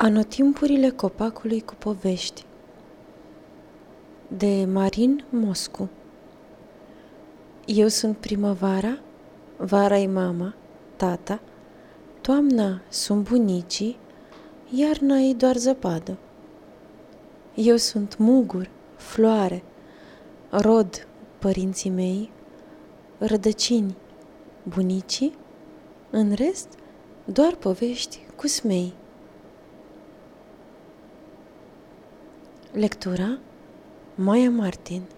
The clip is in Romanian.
Anotimpurile copacului cu povești de Marin Moscu Eu sunt primăvara, vara e mama, tata, toamna sunt bunicii, iarna e doar zăpadă. Eu sunt mugur, floare, rod părinții mei, rădăcini, bunicii, în rest doar povești cu smei. Lectura Maia Martin